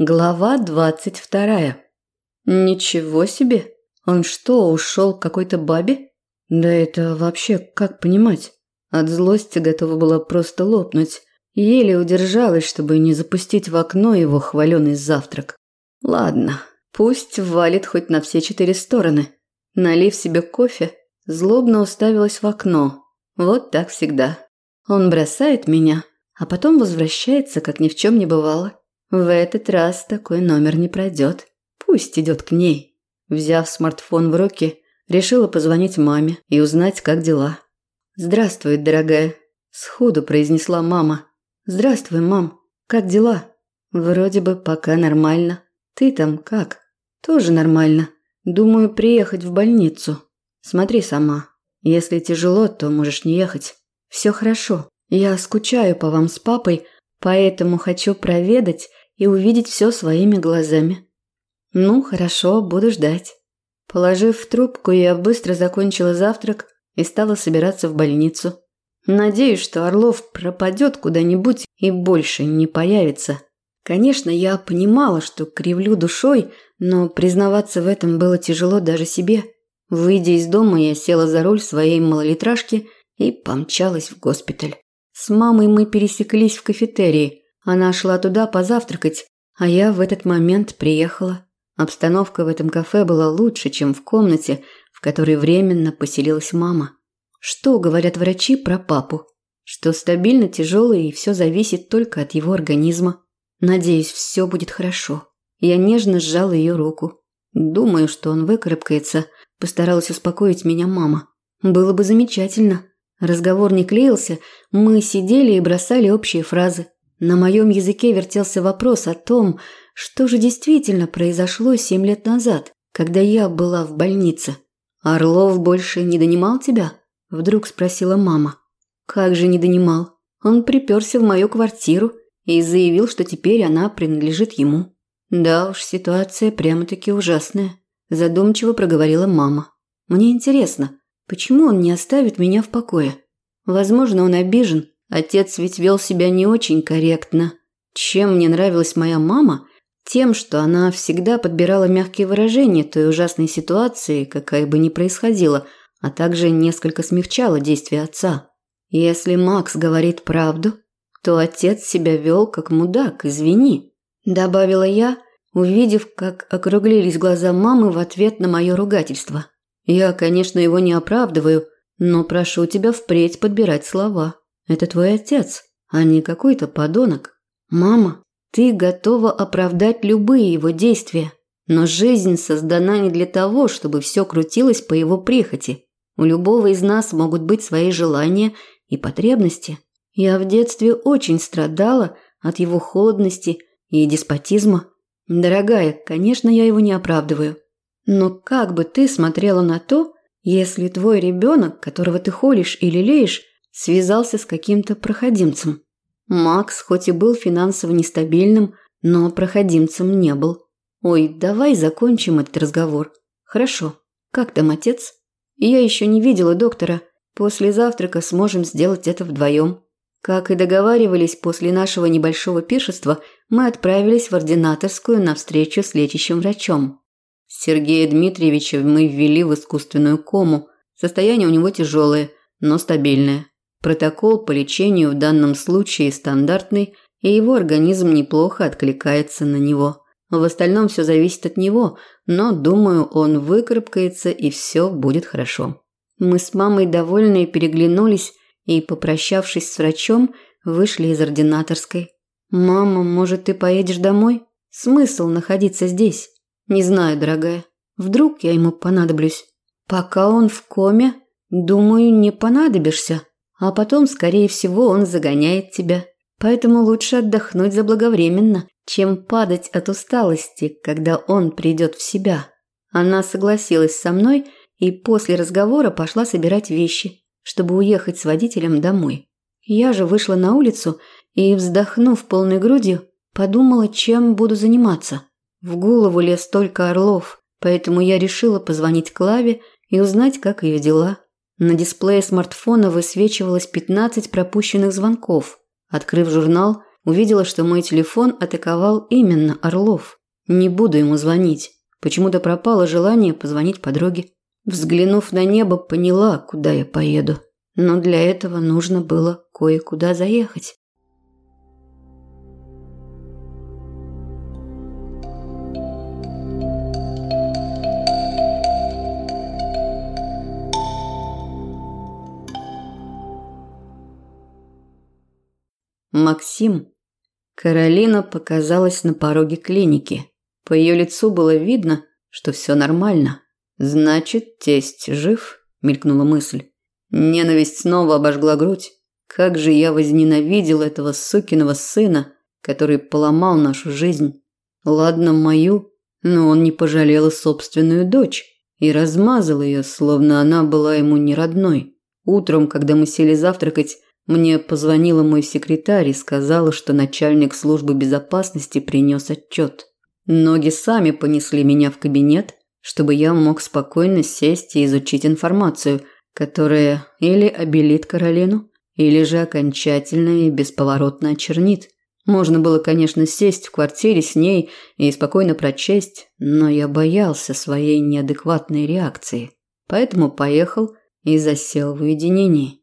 Глава двадцать вторая. Ничего себе! Он что, ушел к какой-то бабе? Да это вообще как понимать? От злости готова была просто лопнуть. Еле удержалась, чтобы не запустить в окно его хваленый завтрак. Ладно, пусть валит хоть на все четыре стороны. Налив себе кофе, злобно уставилась в окно. Вот так всегда. Он бросает меня, а потом возвращается, как ни в чем не бывало. В этот раз такой номер не пройдет. Пусть идет к ней. Взяв смартфон в руки, решила позвонить маме и узнать, как дела. «Здравствуй, дорогая», – сходу произнесла мама. «Здравствуй, мам. Как дела?» «Вроде бы пока нормально. Ты там как?» «Тоже нормально. Думаю, приехать в больницу. Смотри сама. Если тяжело, то можешь не ехать. Все хорошо. Я скучаю по вам с папой, поэтому хочу проведать и увидеть все своими глазами. Ну, хорошо, буду ждать. Положив трубку, я быстро закончила завтрак и стала собираться в больницу. Надеюсь, что Орлов пропадет куда-нибудь и больше не появится. Конечно, я понимала, что кривлю душой, но признаваться в этом было тяжело даже себе. Выйдя из дома, я села за руль своей малолитражки и помчалась в госпиталь. С мамой мы пересеклись в кафетерии. Она шла туда позавтракать, а я в этот момент приехала. Обстановка в этом кафе была лучше, чем в комнате, в которой временно поселилась мама. Что говорят врачи про папу? Что стабильно тяжелый и все зависит только от его организма. Надеюсь, все будет хорошо. Я нежно сжала ее руку. Думаю, что он выкарабкается. Постаралась успокоить меня мама. Было бы замечательно. Разговор не клеился, мы сидели и бросали общие фразы. На моем языке вертелся вопрос о том, что же действительно произошло семь лет назад, когда я была в больнице. «Орлов больше не донимал тебя?» – вдруг спросила мама. «Как же не донимал? Он приперся в мою квартиру и заявил, что теперь она принадлежит ему». «Да уж, ситуация прямо-таки ужасная», – задумчиво проговорила мама. «Мне интересно, почему он не оставит меня в покое? Возможно, он обижен, отец ведь вел себя не очень корректно. Чем мне нравилась моя мама – тем, что она всегда подбирала мягкие выражения той ужасной ситуации, какая бы ни происходила, а также несколько смягчала действия отца. Если Макс говорит правду, то отец себя вел как мудак, извини, добавила я, увидев, как округлились глаза мамы в ответ на мое ругательство. Я, конечно, его не оправдываю, но прошу тебя впредь подбирать слова. Это твой отец, а не какой-то подонок. Мама, ты готова оправдать любые его действия, но жизнь создана не для того, чтобы все крутилось по его прихоти. У любого из нас могут быть свои желания и потребности. Я в детстве очень страдала от его холодности и деспотизма. Дорогая, конечно, я его не оправдываю. Но как бы ты смотрела на то, если твой ребенок, которого ты холишь или лелеешь, связался с каким-то проходимцем? Макс хоть и был финансово нестабильным, но проходимцем не был. Ой, давай закончим этот разговор. Хорошо. Как там отец? Я еще не видела доктора. После завтрака сможем сделать это вдвоем. Как и договаривались, после нашего небольшого пиршества мы отправились в ординаторскую на встречу с лечащим врачом. Сергея Дмитриевича мы ввели в искусственную кому. Состояние у него тяжелое, но стабильное. Протокол по лечению в данном случае стандартный, и его организм неплохо откликается на него. В остальном все зависит от него, но, думаю, он выкарабкается и все будет хорошо. Мы с мамой довольные переглянулись и, попрощавшись с врачом, вышли из ординаторской. «Мама, может, ты поедешь домой? Смысл находиться здесь?» «Не знаю, дорогая. Вдруг я ему понадоблюсь?» «Пока он в коме, думаю, не понадобишься», а потом, скорее всего, он загоняет тебя. Поэтому лучше отдохнуть заблаговременно, чем падать от усталости, когда он придет в себя. Она согласилась со мной и после разговора пошла собирать вещи, чтобы уехать с водителем домой. Я же вышла на улицу и, вздохнув полной грудью, подумала, чем буду заниматься. В голову лез только Орлов, поэтому я решила позвонить Клаве и узнать, как ее дела. На дисплее смартфона высвечивалось 15 пропущенных звонков. Открыв журнал, увидела, что мой телефон атаковал именно Орлов. Не буду ему звонить. Почему-то пропало желание позвонить подруге. Взглянув на небо, поняла, куда я поеду. Но для этого нужно было кое-куда заехать. Максим. Каролина показалась на пороге клиники. По ее лицу было видно, что все нормально. Значит, тесть жив, мелькнула мысль. Ненависть снова обожгла грудь. Как же я возненавидел этого сукиного сына, который поломал нашу жизнь. Ладно, мою, но он не пожалел собственную дочь и размазал ее, словно она была ему не родной. Утром, когда мы сели завтракать, мне позвонила мой секретарь и сказала, что начальник службы безопасности принес отчет. Ноги сами понесли меня в кабинет, чтобы я мог спокойно сесть и изучить информацию, которая или обелит Каролину, или же окончательно и бесповоротно очернит. Можно было, конечно, сесть в квартире с ней и спокойно прочесть, но я боялся своей неадекватной реакции. Поэтому поехал и засел в уединении.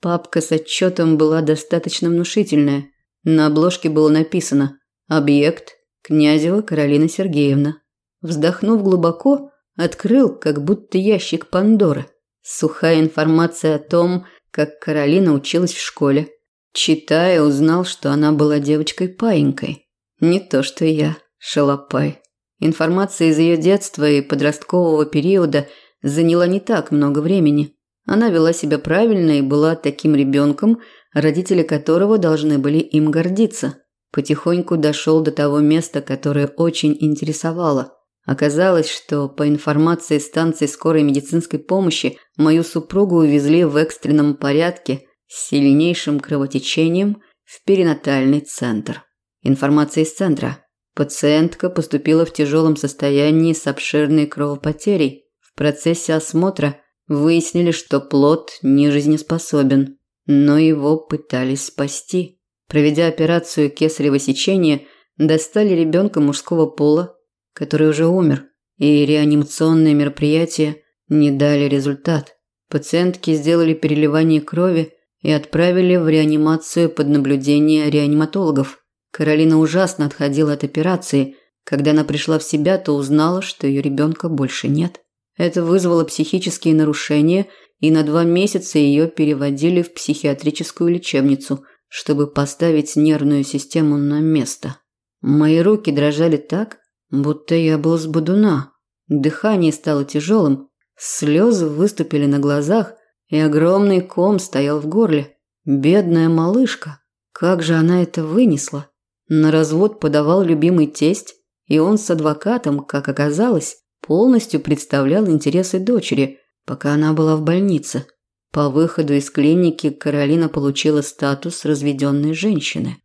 Папка с отчетом была достаточно внушительная. На обложке было написано «Объект Князева Каролина Сергеевна». Вздохнув глубоко, открыл как будто ящик Пандоры. Сухая информация о том, как Каролина училась в школе. Читая, узнал, что она была девочкой-паинькой. Не то что я, шалопай. Информация из ее детства и подросткового периода заняла не так много времени – она вела себя правильно и была таким ребенком, родители которого должны были им гордиться. Потихоньку дошел до того места, которое очень интересовало. Оказалось, что по информации станции скорой медицинской помощи мою супругу увезли в экстренном порядке с сильнейшим кровотечением в перинатальный центр. Информация из центра. Пациентка поступила в тяжелом состоянии с обширной кровопотерей. В процессе осмотра – Выяснили, что плод не жизнеспособен, но его пытались спасти. Проведя операцию кесарево сечения, достали ребенка мужского пола, который уже умер, и реанимационные мероприятия не дали результат. Пациентке сделали переливание крови и отправили в реанимацию под наблюдение реаниматологов. Каролина ужасно отходила от операции. Когда она пришла в себя, то узнала, что ее ребенка больше нет. Это вызвало психические нарушения, и на два месяца ее переводили в психиатрическую лечебницу, чтобы поставить нервную систему на место. Мои руки дрожали так, будто я был с бодуна. Дыхание стало тяжелым, слезы выступили на глазах, и огромный ком стоял в горле. Бедная малышка, как же она это вынесла? На развод подавал любимый тесть, и он с адвокатом, как оказалось, полностью представлял интересы дочери, пока она была в больнице. По выходу из клиники Каролина получила статус разведенной женщины.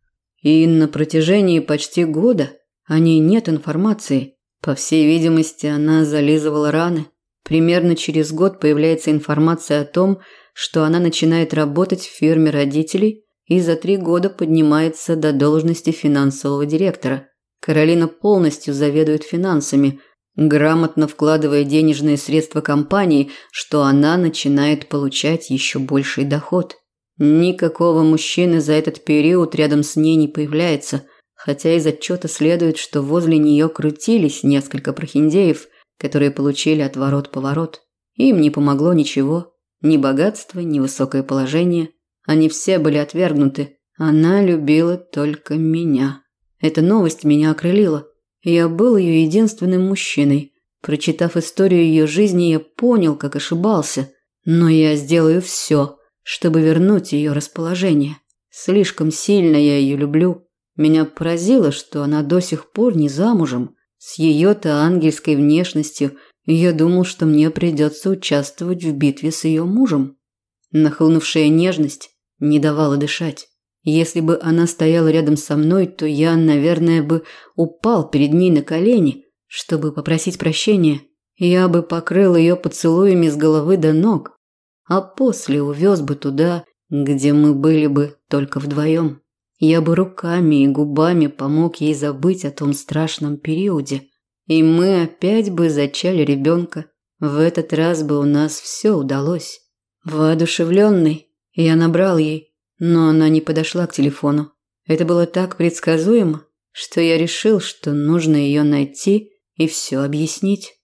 И на протяжении почти года о ней нет информации. По всей видимости, она зализывала раны. Примерно через год появляется информация о том, что она начинает работать в фирме родителей и за три года поднимается до должности финансового директора. Каролина полностью заведует финансами – грамотно вкладывая денежные средства компании, что она начинает получать еще больший доход. Никакого мужчины за этот период рядом с ней не появляется, хотя из отчета следует, что возле нее крутились несколько прохиндеев, которые получили отворот-поворот. Им не помогло ничего, ни богатство, ни высокое положение. Они все были отвергнуты. Она любила только меня. Эта новость меня окрылила. Я был ее единственным мужчиной. Прочитав историю ее жизни, я понял, как ошибался. Но я сделаю все, чтобы вернуть ее расположение. Слишком сильно я ее люблю. Меня поразило, что она до сих пор не замужем. С ее-то ангельской внешностью я думал, что мне придется участвовать в битве с ее мужем. Нахлынувшая нежность не давала дышать. Если бы она стояла рядом со мной, то я, наверное, бы упал перед ней на колени, чтобы попросить прощения. Я бы покрыл ее поцелуями с головы до ног, а после увез бы туда, где мы были бы только вдвоем. я бы руками и губами помог ей забыть о том страшном периоде. И мы опять бы зачали ребенка. В этот раз бы у нас все удалось. Воодушевленный, я набрал ей, но она не подошла к телефону. Это было так предсказуемо, что я решил, что нужно ее найти и все объяснить.